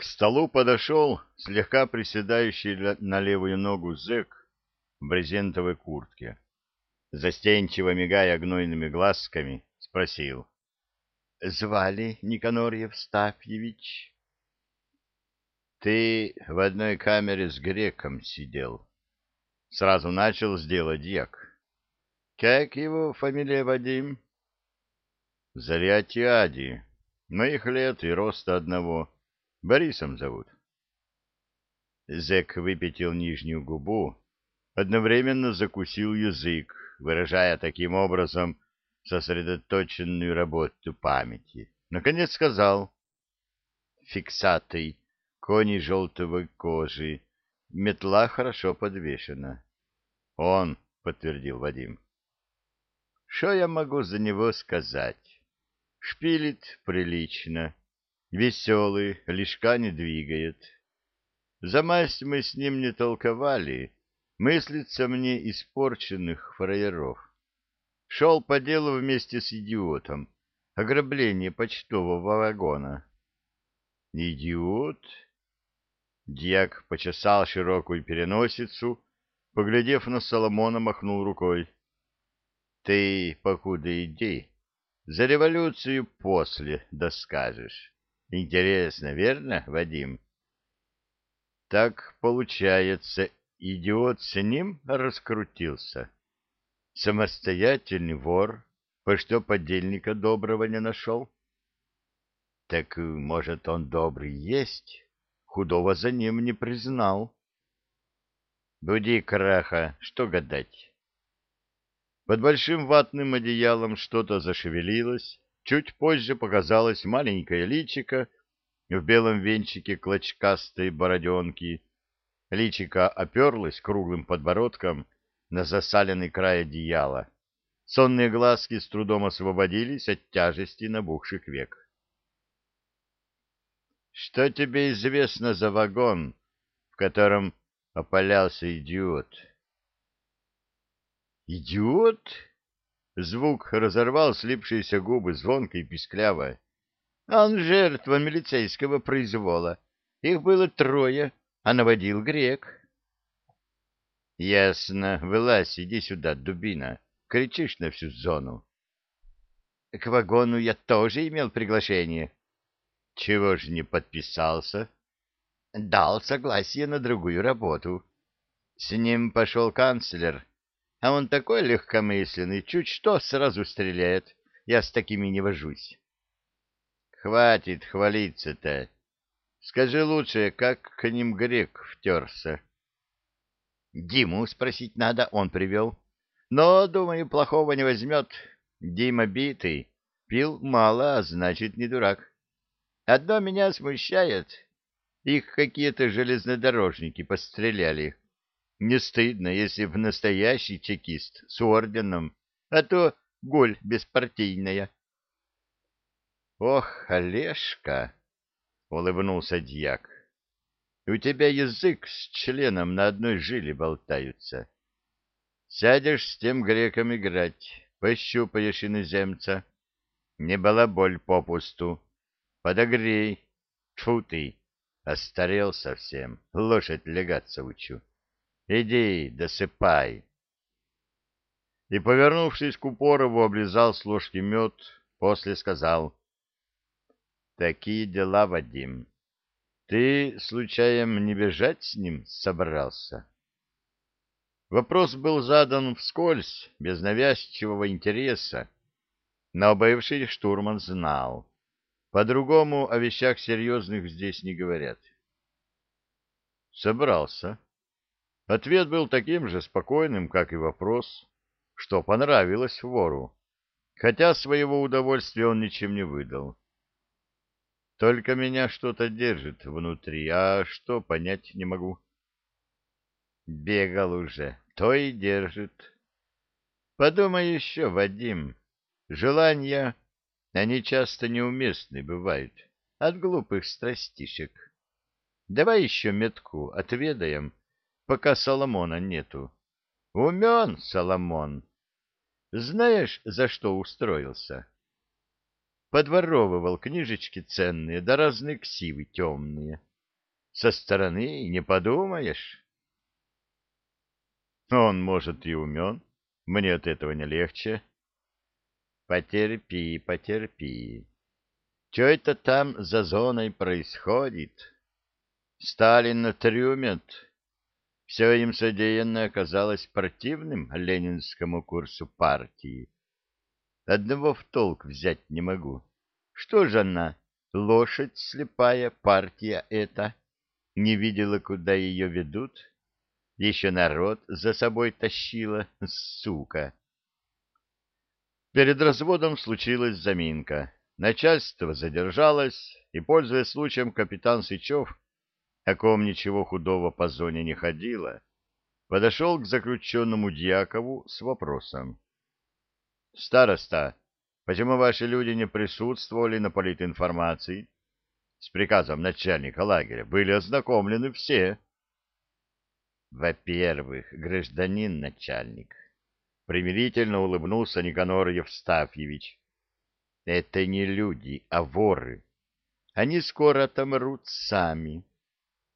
К столу подошел слегка приседающий на левую ногу зэк в брезентовой куртке. Застенчиво мигая гнойными глазками, спросил. — Звали Никанор Евстафьевич? — Ты в одной камере с греком сидел. Сразу начал сделать дьяк. — Как его фамилия, Вадим? — Зарятиади. Моих лет и роста одного. Борисом зовут. Зэк выпятил нижнюю губу, одновременно закусил язык, выражая таким образом сосредоточенную работу памяти. Наконец сказал. Фиксатый, кони желтого кожи, метла хорошо подвешена. Он, подтвердил Вадим. Что я могу за него сказать? Шпилит прилично, Веселый, лишка не двигает. За масть мы с ним не толковали, мыслится мне испорченных фраеров. Шел по делу вместе с идиотом. Ограбление почтового вагона. Идиот? Дьяк почесал широкую переносицу, поглядев на Соломона, махнул рукой. Ты, покуда иди, за революцию после доскажешь. Интересно, верно, Вадим? Так, получается, идиот с ним раскрутился. Самостоятельный вор, по что подельника доброго не нашел? Так, может, он добрый есть, худого за ним не признал. Буди краха, что гадать? Под большим ватным одеялом что-то зашевелилось, Чуть позже показалось маленькое личико в белом венчике клочкастой бороденки. Личико оперлось круглым подбородком на засаленный край одеяла. Сонные глазки с трудом освободились от тяжести набухших век. — Что тебе известно за вагон, в котором опалялся идиот? — Идиот? Звук разорвал слипшиеся губы звонко и пискляво. Он жертва милицейского произвола. Их было трое, а наводил грек. Ясно. Вылазь, иди сюда, дубина. Кричишь на всю зону. К вагону я тоже имел приглашение. Чего ж не подписался? Дал согласие на другую работу. С ним пошел канцлер а он такой легкомысленный, чуть что сразу стреляет. Я с такими не вожусь. Хватит хвалиться-то. Скажи лучше, как к ним грек втерся. Диму спросить надо, он привел. Но, думаю, плохого не возьмет. Дима битый, пил мало, а значит, не дурак. Одно меня смущает. Их какие-то железнодорожники постреляли. Не стыдно, если в настоящий чекист с орденом, а то голь беспартийная. — Ох, Олежка! — улыбнулся дьяк. — У тебя язык с членом на одной жиле болтаются. Сядешь с тем греком играть, пощупаешь иноземца. Не балаболь попусту. Подогрей. Тьфу ты, остарел совсем, лошадь легаться учу. Иди, досыпай. И, повернувшись к Упорову, облизал с ложки мед, после сказал. Такие дела, Вадим. Ты, случаем, не бежать с ним собрался? Вопрос был задан вскользь, без навязчивого интереса, но бывший штурман знал. По-другому о вещах серьезных здесь не говорят. Собрался. Ответ был таким же спокойным, как и вопрос, что понравилось вору, хотя своего удовольствия он ничем не выдал. Только меня что-то держит внутри, а что, понять не могу. Бегал уже, то и держит. Подумай еще, Вадим, желания, они часто неуместны бывают, от глупых страстишек. Давай еще метку отведаем, пока Соломона нету. Умен Соломон. Знаешь, за что устроился? Подворовывал книжечки ценные, да разные ксивы темные. Со стороны не подумаешь. Он, может, и умен. Мне от этого не легче. Потерпи, потерпи. Что это там за зоной происходит? Сталин натрюмет. Все им содеянное оказалось противным ленинскому курсу партии. Одного в толк взять не могу. Что же она, лошадь слепая партия эта? Не видела, куда ее ведут? Еще народ за собой тащила, сука. Перед разводом случилась заминка. Начальство задержалось, и, пользуясь случаем, капитан Сычев, о ком ничего худого по зоне не ходило, подошел к заключенному Дьякову с вопросом. — Староста, почему ваши люди не присутствовали на политинформации? С приказом начальника лагеря были ознакомлены все. — Во-первых, гражданин начальник, — примирительно улыбнулся Никанор Евстафьевич, это не люди, а воры. Они скоро отомрут сами.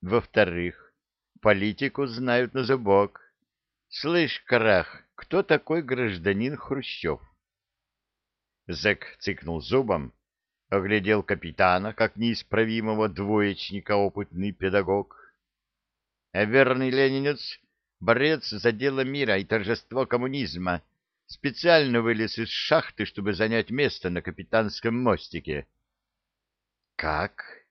Во-вторых, политику знают на зубок. Слышь, Крах, кто такой гражданин Хрущев? Зэк цыкнул зубом, оглядел капитана, как неисправимого двоечника опытный педагог. А верный ленинец, борец за дело мира и торжество коммунизма — специально вылез из шахты, чтобы занять место на капитанском мостике. — Как? —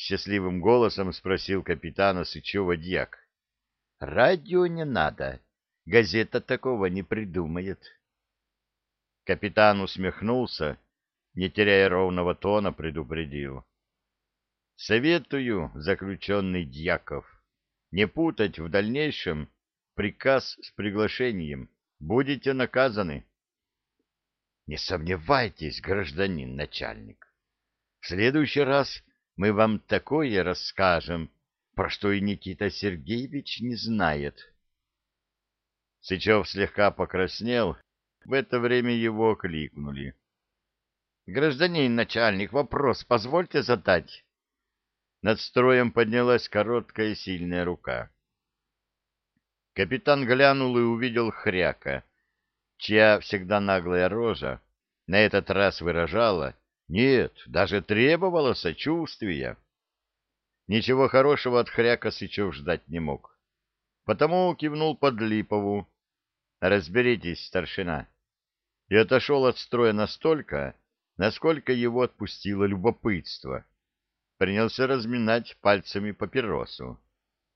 счастливым голосом спросил капитана Сычева дьяк. — Радио не надо. Газета такого не придумает. Капитан усмехнулся, не теряя ровного тона, предупредил. — Советую, заключенный Дьяков, не путать в дальнейшем приказ с приглашением будете наказаны. Не сомневайтесь, гражданин начальник. В следующий раз мы вам такое расскажем, про что и Никита Сергеевич не знает. Сычев слегка покраснел, в это время его кликнули. — Гражданин начальник, вопрос позвольте задать. Над строем поднялась короткая сильная рука. Капитан глянул и увидел хряка, чья всегда наглая рожа на этот раз выражала, нет, даже требовала сочувствия. Ничего хорошего от хряка Сычев ждать не мог. Потому кивнул под Липову. «Разберитесь, старшина». И отошел от строя настолько, насколько его отпустило любопытство. Принялся разминать пальцами папиросу.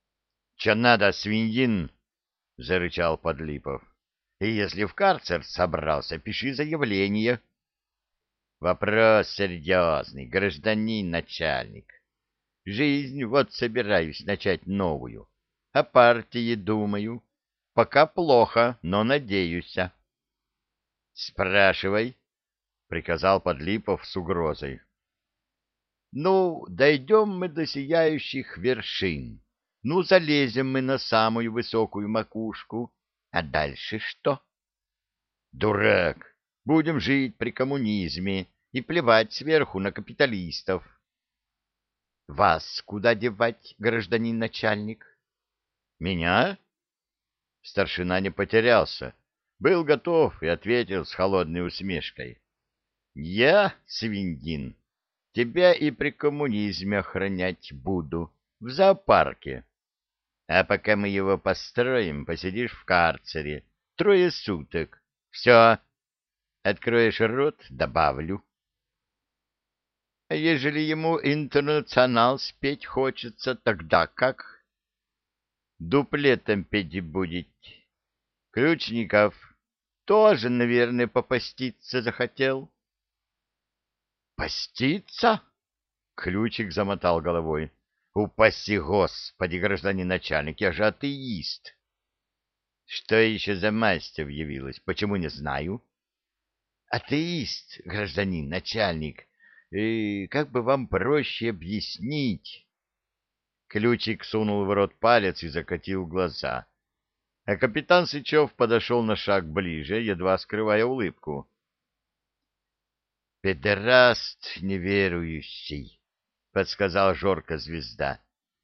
— Че надо, свиньин? — зарычал Подлипов. — И если в карцер собрался, пиши заявление. — Вопрос серьезный, гражданин начальник. Жизнь вот собираюсь начать новую. О партии думаю. Пока плохо, но надеюсь. — Спрашивай, — приказал Подлипов с угрозой. — Ну, дойдем мы до сияющих вершин. Ну, залезем мы на самую высокую макушку. А дальше что? Дурак! Будем жить при коммунизме и плевать сверху на капиталистов. Вас куда девать, гражданин начальник? Меня? Старшина не потерялся. Был готов и ответил с холодной усмешкой. Я, свиндин, тебя и при коммунизме охранять буду в зоопарке. А пока мы его построим, посидишь в карцере. Трое суток. Все. Откроешь рот — добавлю. Ежели ему интернационал спеть хочется, тогда как? Дуплетом петь будет. Ключников тоже, наверное, попаститься захотел. Поститься? Ключик замотал головой. Упаси Господи, гражданин начальник, я же атеист. Что еще за масть объявилась? Почему не знаю? Атеист, гражданин начальник. И как бы вам проще объяснить? Ключик сунул в рот палец и закатил глаза. А капитан Сычев подошел на шаг ближе, едва скрывая улыбку. «Педераст неверующий!» подсказал Жорка звезда.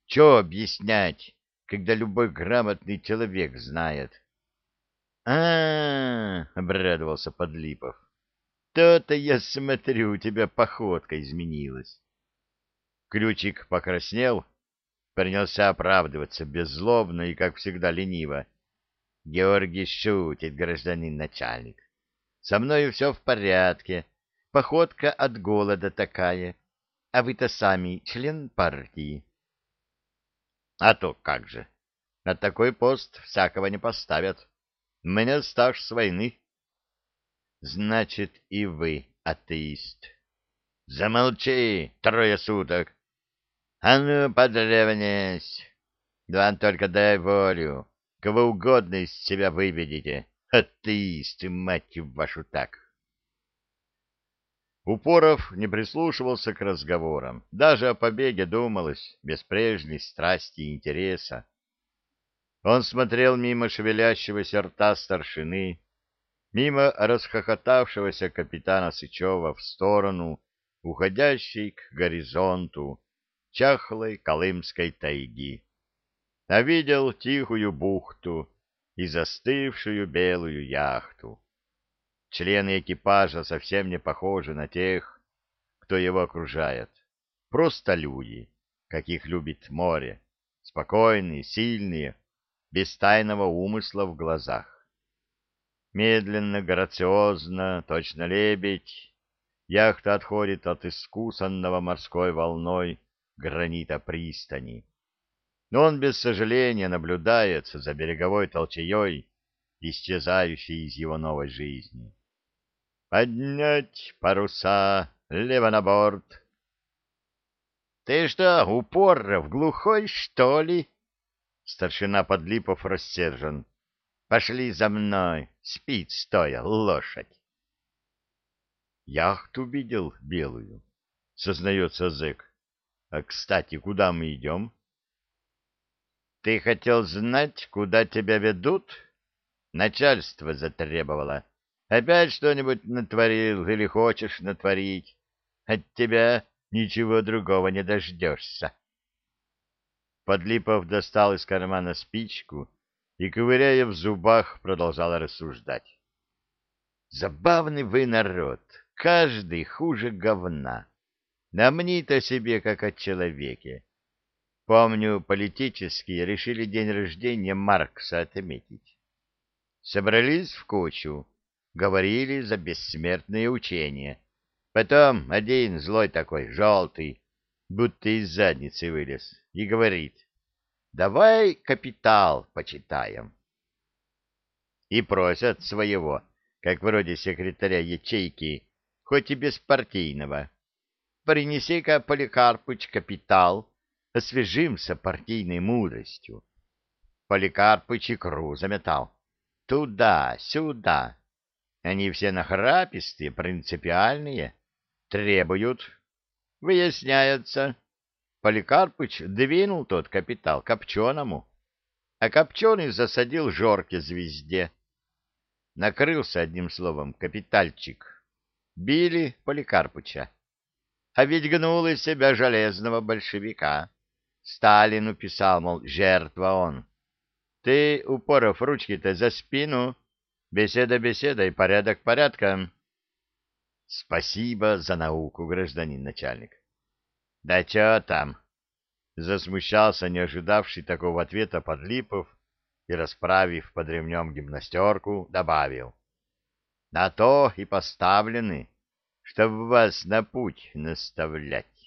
Че объяснять, когда любой грамотный человек знает? А, -а, -а обрадовался Подлипов. То-то я смотрю, у тебя походка изменилась. Ключик покраснел, принялся оправдываться беззлобно и, как всегда, лениво. Георгий шутит, гражданин начальник. Со мною все в порядке. Походка от голода такая. А вы-то сами член партии. А то как же. На такой пост всякого не поставят. У меня стаж с войны. Значит, и вы атеист. Замолчи, трое суток. А ну, подревнись. Вам только дай волю. Кого угодно из себя выведите. Атеисты, мать вашу, так. Упоров не прислушивался к разговорам. Даже о побеге думалось, без прежней страсти и интереса. Он смотрел мимо шевелящегося рта старшины, мимо расхохотавшегося капитана Сычева в сторону, уходящей к горизонту, чахлой Колымской тайги, а видел тихую бухту и застывшую белую яхту. Члены экипажа совсем не похожи на тех, кто его окружает. Просто люди, каких любит море, спокойные, сильные, без тайного умысла в глазах. Медленно, грациозно, точно лебедь, яхта отходит от искусанного морской волной гранита пристани. Но он без сожаления наблюдает за береговой толчеей, исчезающей из его новой жизни. «Поднять паруса, лево на борт!» «Ты что, упор в глухой, что ли?» Старшина Подлипов рассержен. «Пошли за мной, спит стоя, лошадь!» «Яхту видел белую», — сознается зэк. «А, кстати, куда мы идем?» «Ты хотел знать, куда тебя ведут?» «Начальство затребовало. Опять что-нибудь натворил или хочешь натворить? От тебя ничего другого не дождешься». Подлипов достал из кармана спичку и, ковыряя в зубах, продолжал рассуждать. «Забавный вы народ, каждый хуже говна. Намнит себе, как о человеке. Помню, политические решили день рождения Маркса отметить. Собрались в кучу, говорили за бессмертные учения. Потом один злой такой, желтый, будто из задницы вылез, и говорит, давай капитал почитаем. И просят своего, как вроде секретаря ячейки, хоть и беспартийного. Принеси-ка, Поликарпыч, капитал, освежимся партийной мудростью. Поликарпыч икру заметал. Туда, сюда. Они все нахрапистые, принципиальные, требуют Выясняется, Поликарпыч двинул тот капитал Копченому, а Копченый засадил Жорке звезде. Накрылся, одним словом, капитальчик. Били Поликарпыча. А ведь гнул из себя железного большевика. Сталину писал, мол, жертва он. Ты, упоров ручки-то за спину, беседа беседой, порядок порядком. Спасибо за науку, гражданин начальник. Да чё там? Засмущался не ожидавший такого ответа Подлипов и, расправив под ремнем гимнастерку, добавил. На то и поставлены, чтобы вас на путь наставлять.